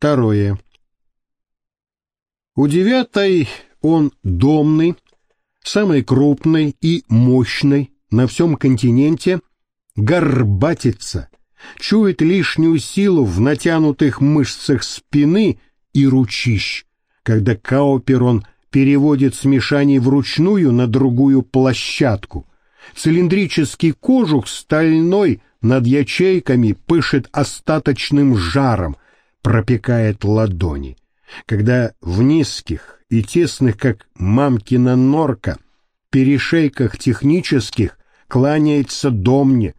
Второе. У девятой он домный, самый крупный и мощный на всем континенте, горбатится, чует лишнюю силу в натянутых мышцах спины и ручищ, когда Каупер он переводит смешание вручную на другую площадку. Цилиндрический кожух стальной над ячейками пышет остаточным жаром, пропекает ладони. Когда в низких и тесных, как мамкина норка, перешейках технических кланяется домне,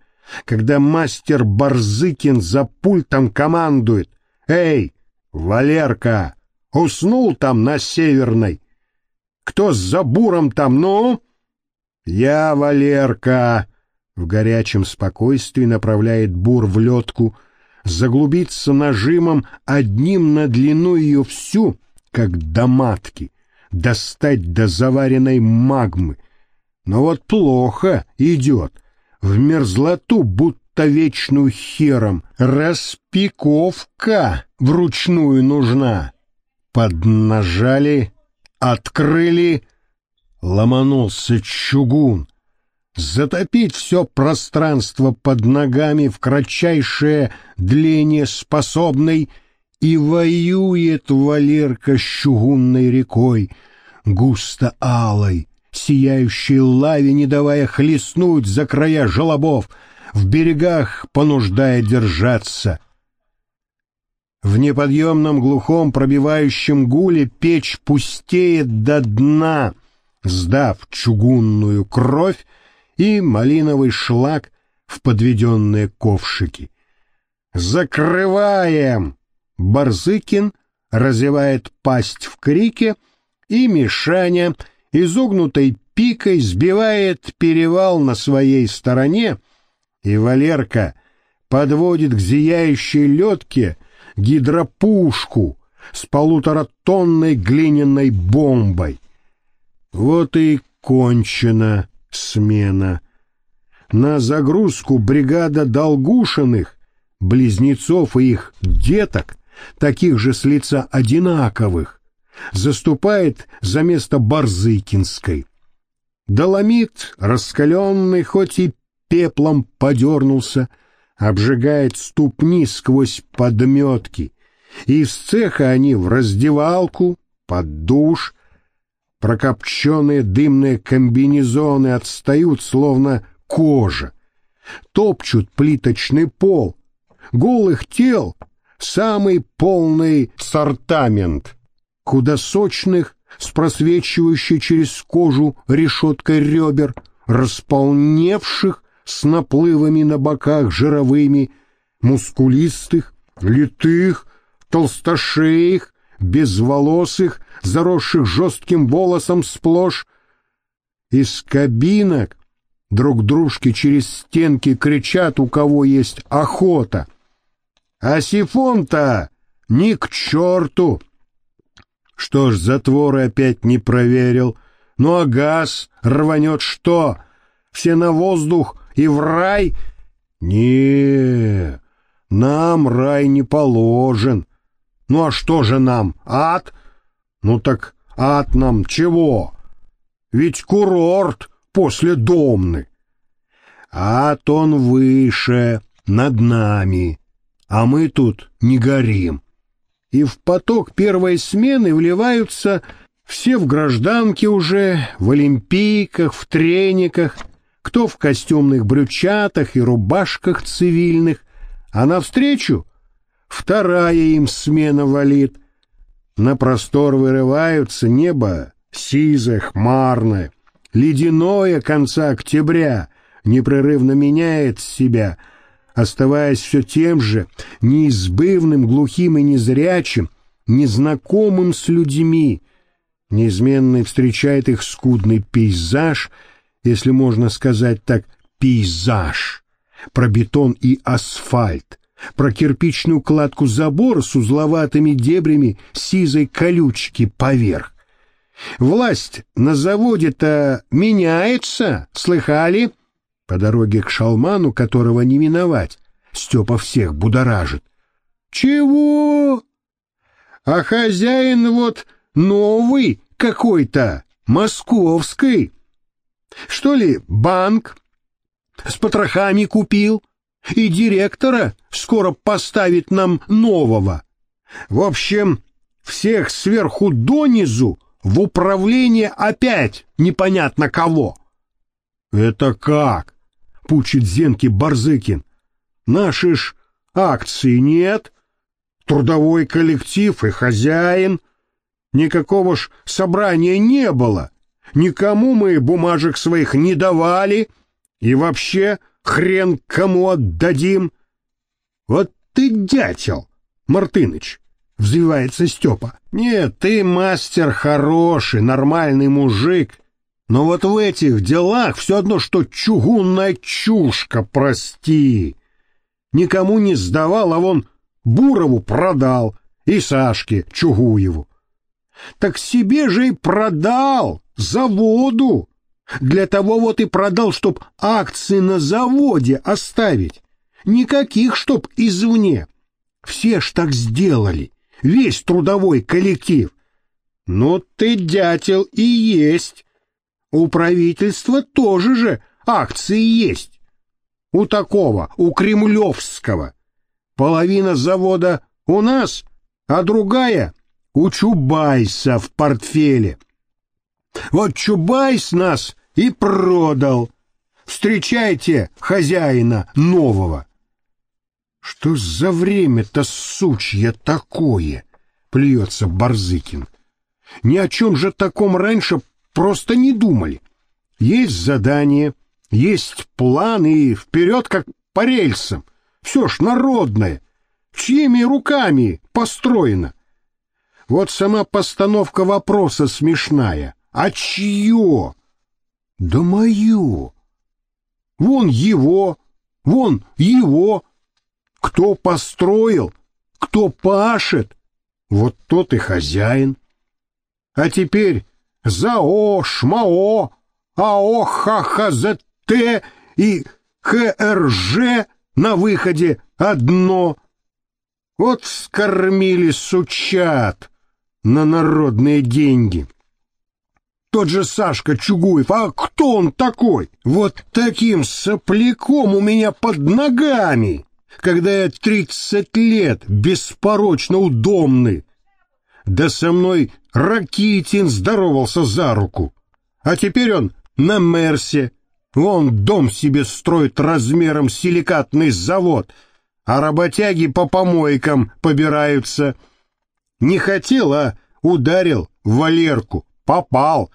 когда мастер Барзыкин за пультом командует «Эй, Валерка, уснул там на Северной? Кто с забуром там, ну?» «Я, Валерка!» В горячем спокойствии направляет бур в ледку, заглубиться нажимом одним на длину ее всю, как до матки, достать до заваренной магмы. Но вот плохо идет, в мерзлоту будто вечную хером, распиковка вручную нужна. Поднажали, открыли, ломанулся чугун, затопить все пространство под ногами в кратчайшее дление способной, и воюет Валерка с чугунной рекой, густо алой, сияющей лаве, не давая хлестнуть за края желобов, в берегах понуждая держаться. В неподъемном глухом пробивающем гуле печь пустеет до дна, сдав чугунную кровь и малиновый шлак в подведенные ковшики. «Закрываем!» Барзыкин разевает пасть в крике, и Мишаня изогнутой пикой сбивает перевал на своей стороне, и Валерка подводит к зияющей ледке гидропушку с полуторатонной глиняной бомбой. Вот и кончена смена. На загрузку бригада Долгушиных, близнецов и их деток, таких же с лица одинаковых, заступает за место Барзыкинской. Доломит, раскаленный, хоть и пеплом подернулся, обжигает ступни сквозь подметки, из цеха они в раздевалку, под душ, Прокопченные дымные комбинезоны отстают, словно кожа. Топчут плиточный пол. Голых тел самый полный сортамент. Куда сочных, с просвечивающей через кожу решеткой ребер, располневших с наплывами на боках жировыми, мускулистых, литых, толстошеих, безволосых, заросших жестким волосом сплошь. Из кабинок друг дружке через стенки кричат, у кого есть охота. А сифон-то ни к черту! Что ж, затворы опять не проверил. Ну а газ рванет что? Все на воздух и в рай? Не, нам рай не положен. Ну а что же нам, ад? Ну так ад нам чего? Ведь курорт после Домны. Ад он выше, над нами, а мы тут не горим. И в поток первой смены вливаются все в гражданке уже, в олимпийках, в трениках, кто в костюмных брючатах и рубашках цивильных, а навстречу вторая им смена валит. На простор вырываются небо сизое, хмарное, ледяное конца октября непрерывно меняет себя, оставаясь все тем же неизбывным, глухим и незрячим, незнакомым с людьми. Неизменно встречает их скудный пейзаж, если можно сказать так, пейзаж, про бетон и асфальт, про кирпичную кладку забора с узловатыми дебрями сизой колючки поверх. Власть на заводе-то меняется, слыхали? По дороге к шалману, которого не миновать, Степа всех будоражит. Чего? А хозяин вот новый какой-то, московский. Что ли, банк? С потрохами купил. И директора скоро поставит нам нового. В общем, всех сверху донизу в управление опять непонятно кого. Это как? Пучит Зенки Барзыкин. Наши ж акции нет, трудовой коллектив и хозяин. Никакого ж собрания не было. Никому мы бумажек своих не давали. И вообще хрен кому отдадим. Вот ты дятел, Мартыныч, взвивается Степа. Нет, ты мастер хороший, нормальный мужик. Но вот в этих делах все одно, что чугунная чушка, прости. Никому не сдавал, а вон Бурову продал и Сашке Чугуеву. Так себе же и продал, заводу. Для того вот и продал, чтоб акции на заводе оставить. Никаких, чтоб извне. Все ж так сделали, весь трудовой коллектив. Ну ты, дятел, и есть. У правительства тоже же акции есть. У такого, у Кремлевского. Половина завода у нас, а другая у Чубайса в портфеле. Вот Чубайс нас и продал. Встречайте хозяина нового. Что за время-то сучье такое? Плюется Барзыкин. Ни о чем же таком раньше просто не думали. Есть задание, есть план и вперед как по рельсам. Все ж народное, чьими руками построено. Вот сама постановка вопроса смешная. А чье? Да мое. Вон его, вон его. Кто построил, кто пашет, вот тот и хозяин. А теперь ЗАО, ШМАО, АО, ХХЗТ и ХРЖ на выходе одно. Вот скормили сучат на народные деньги. Тот же Сашка Чугуев, а кто он такой? Вот таким сопляком у меня под ногами, когда я тридцать лет беспорочно удобный. Да со мной Ракитин здоровался за руку. А теперь он на Мерсе. Вон дом себе строит размером силикатный завод, а работяги по помойкам побираются. Не хотел, а ударил Валерку, попал.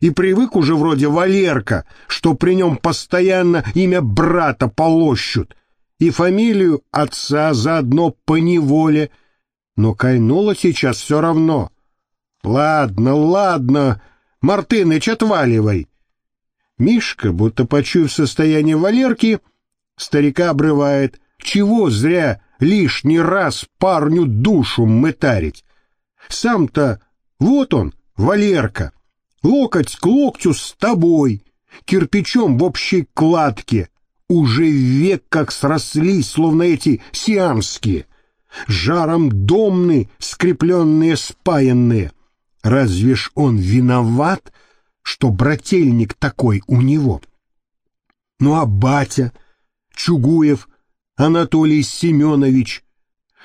И привык уже вроде Валерка, что при нем постоянно имя брата полощут, и фамилию отца заодно по неволе. Но кайнуло сейчас все равно. Ладно, ладно, Мартыныч, отваливай. Мишка, будто почуяв состояние Валерки, старика обрывает. Чего зря лишний раз парню душу мытарить? Сам-то вот он, Валерка, локоть к локтю с тобой, кирпичом в общей кладке, уже век как срослись, словно эти сиамские, жаром домны, скрепленные, спаянные. Разве ж он виноват, что брательник такой у него? Ну а батя, Чугуев, Анатолий Семенович,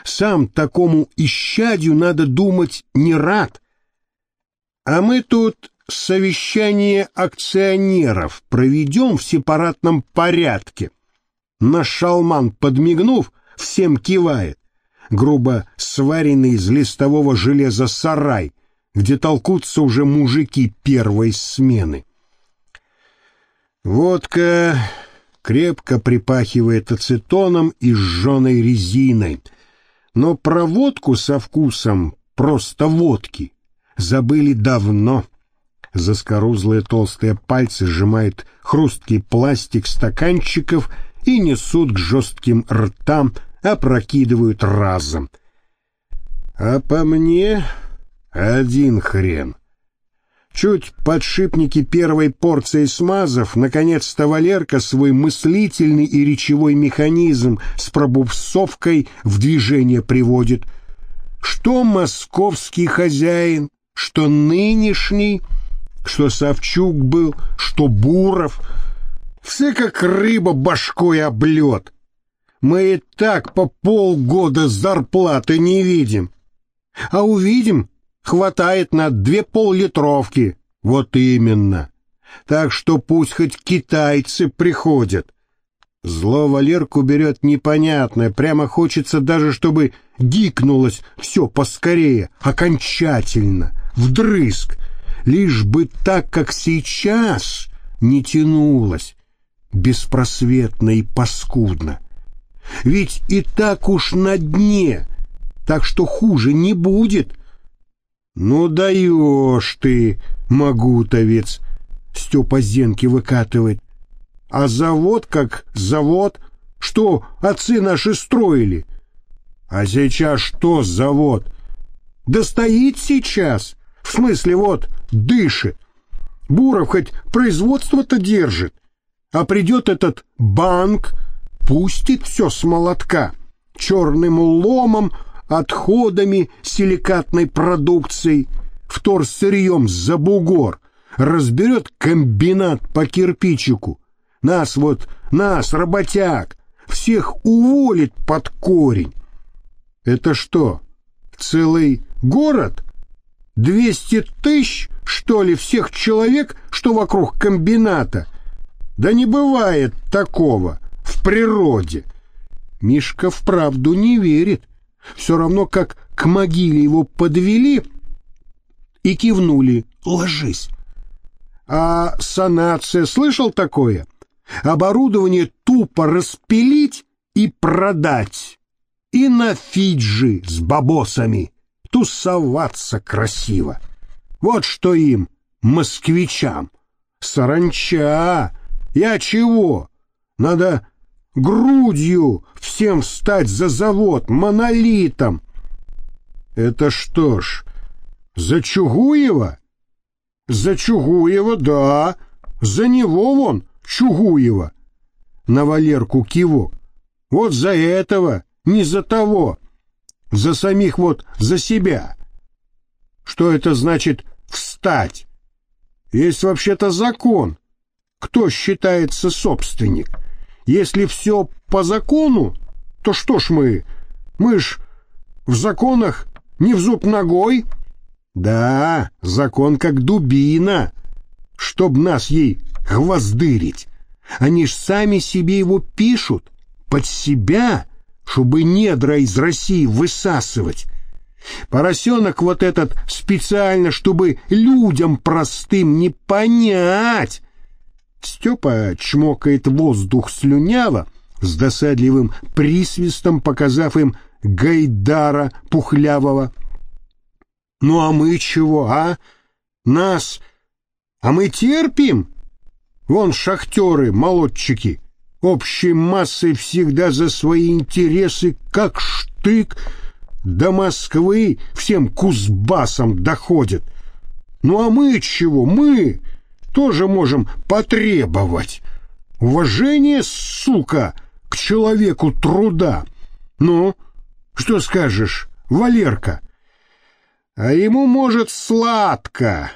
сам такому исчадью, надо думать, не рад. А мы тут совещание акционеров проведем в сепаратном порядке. Наш шалман, подмигнув, всем кивает. Грубо сваренный из листового железа сарай, где толкутся уже мужики первой смены. Водка крепко припахивает ацетоном и сжженной резиной, но про водку со вкусом просто водки забыли давно. Заскорузлые толстые пальцы сжимают хрусткий пластик стаканчиков и несут к жестким ртам, опрокидывают разом. А по мне один хрен. Чуть подшипники первой порции смазов, наконец-то Валерка свой мыслительный и речевой механизм с пробуксовкой в движение приводит. что московский хозяин, что нынешний, что Савчук был, что Буров. Все как рыба башкой облет. Мы и так по полгода зарплаты не видим. А увидим, хватает на две поллитровки. Вот именно. Так что пусть хоть китайцы приходят. Зло Валерку берет непонятное, прямо хочется даже, чтобы гикнулось все поскорее, окончательно, вдрызг, лишь бы так, как сейчас, не тянулось, беспросветно и паскудно. Ведь и так уж на дне, так что хуже не будет. Ну даешь ты, могутовец, Степа Зенки выкатывает. А завод как завод, что отцы наши строили. А сейчас что завод? Да стоит сейчас. В смысле вот, дышит. Буров хоть производство-то держит. А придет этот банк, пустит все с молотка, черным ломом, отходами силикатной продукцией, вторсырьем за бугор, разберет комбинат по кирпичику, нас вот, нас, работяг, всех уволит под корень. Это что, целый город? Двести тысяч, что ли, всех человек, что вокруг комбината? Да не бывает такого в природе. Мишка вправду не верит. Все равно, как к могиле его подвели и кивнули «Ложись». А санация, слышал такое? Оборудование тупо распилить и продать. И на Фиджи с бабосами тусоваться красиво. Вот что им, москвичам. Саранча! Я чего? Надо грудью всем встать за завод, монолитом. Это что ж, за Чугуева? За Чугуева, да, за него вон Чугуева. На Валерку кивок. Вот за этого, не за того. За самих вот, за себя. Что это значит «встать»? Есть вообще-то закон. Кто считается собственник? Если все по закону, то что ж мы? Мы ж в законах не в зуб ногой. Да, закон как дубина, чтоб нас ей гвоздырить. Они ж сами себе его пишут, под себя, чтобы недра из России высасывать. Поросенок вот этот специально, чтобы людям простым не понять. Степа чмокает воздух слюняво, с досадливым присвистом показав им Гайдара Пухлявого. Ну а мы чего, а? Нас... А мы терпим? Вон шахтеры, молодчики, общей массой всегда за свои интересы, как штык, до Москвы всем кузбассам доходят. Ну а мы чего? Мы тоже можем потребовать. Уважение, сука, к человеку труда. Ну, что скажешь, Валерка? А ему, может, сладко,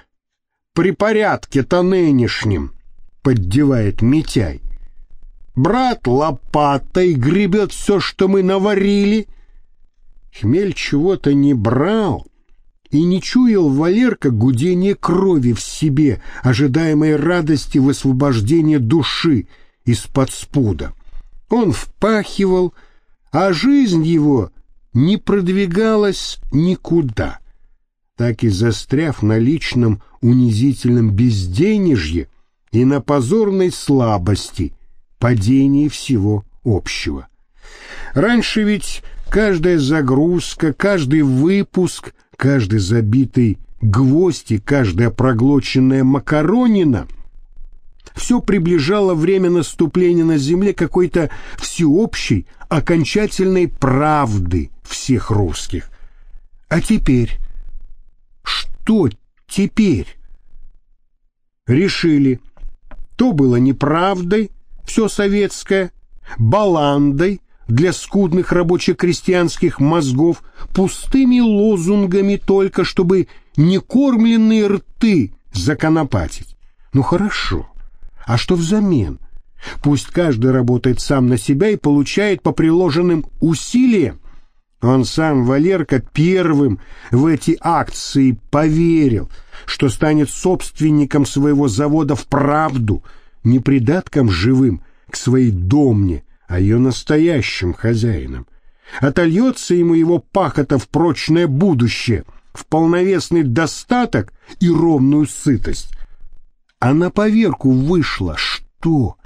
при порядке-то нынешнем поддевает Митяй. Брат лопатой гребет все, что мы наварили. Хмель чего-то не брал, и не чуял Валерка гудение крови в себе, ожидаемой радости в освобождении души из-под спуда. Он впахивал, а жизнь его не продвигалась никуда. Так и застряв на личном унизительном безденежье, и на позорной слабости, падении всего общего. Раньше ведь каждая загрузка, каждый выпуск, каждый забитый гвоздь и каждая проглоченная макаронина все приближало время наступления на земле какой-то всеобщей, окончательной правды всех русских. А теперь? Что теперь? Решили, то было неправдой, все советское, баландой, для скудных рабоче-крестьянских мозгов пустыми лозунгами только, чтобы некормленные рты законопатить. Ну хорошо, а что взамен? Пусть каждый работает сам на себя и получает по приложенным усилиям. Он сам, Валерка, первым в эти акции поверил, что станет собственником своего завода в правду, не придатком живым к своей домне, а ее настоящим хозяином. Отольется ему его пахота в прочное будущее, в полновесный достаток и ровную сытость. А на поверку вышло что?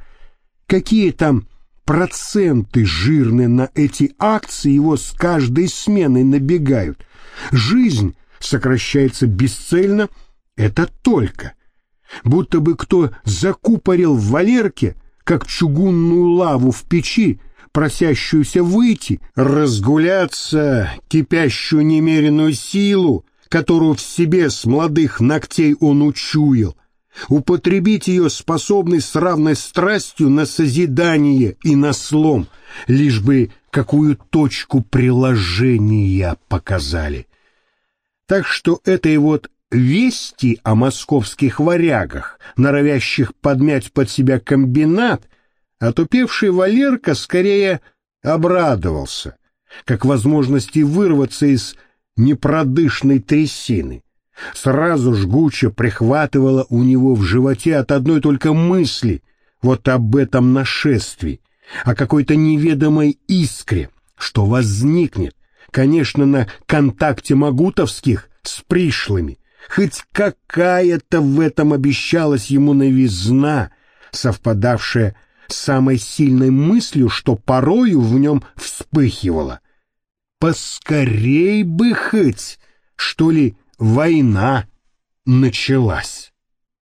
Какие там проценты жирные на эти акции его с каждой сменой набегают? Жизнь сокращается бесцельно, это только. Будто бы кто закупорил в Валерке как чугунную лаву в печи, просящуюся выйти, разгуляться, кипящую немеренную силу, которую в себе с молодых ногтей он учуял, употребить ее способный с равной страстью на созидание и на слом, лишь бы какую точку приложения показали. Так что этой вот Вести о московских варягах, норовящих подмять под себя комбинат, отупевший Валерка скорее обрадовался, как возможности вырваться из непродышной трясины. Сразу жгуче прихватывало у него в животе от одной только мысли вот об этом нашествии, о какой-то неведомой искре, что возникнет, конечно, на контакте Магутовских с пришлыми, Хоть какая-то в этом обещалась ему новизна, совпадавшая с самой сильной мыслью, что порою в нем вспыхивала. Поскорей бы хоть, что ли, война началась.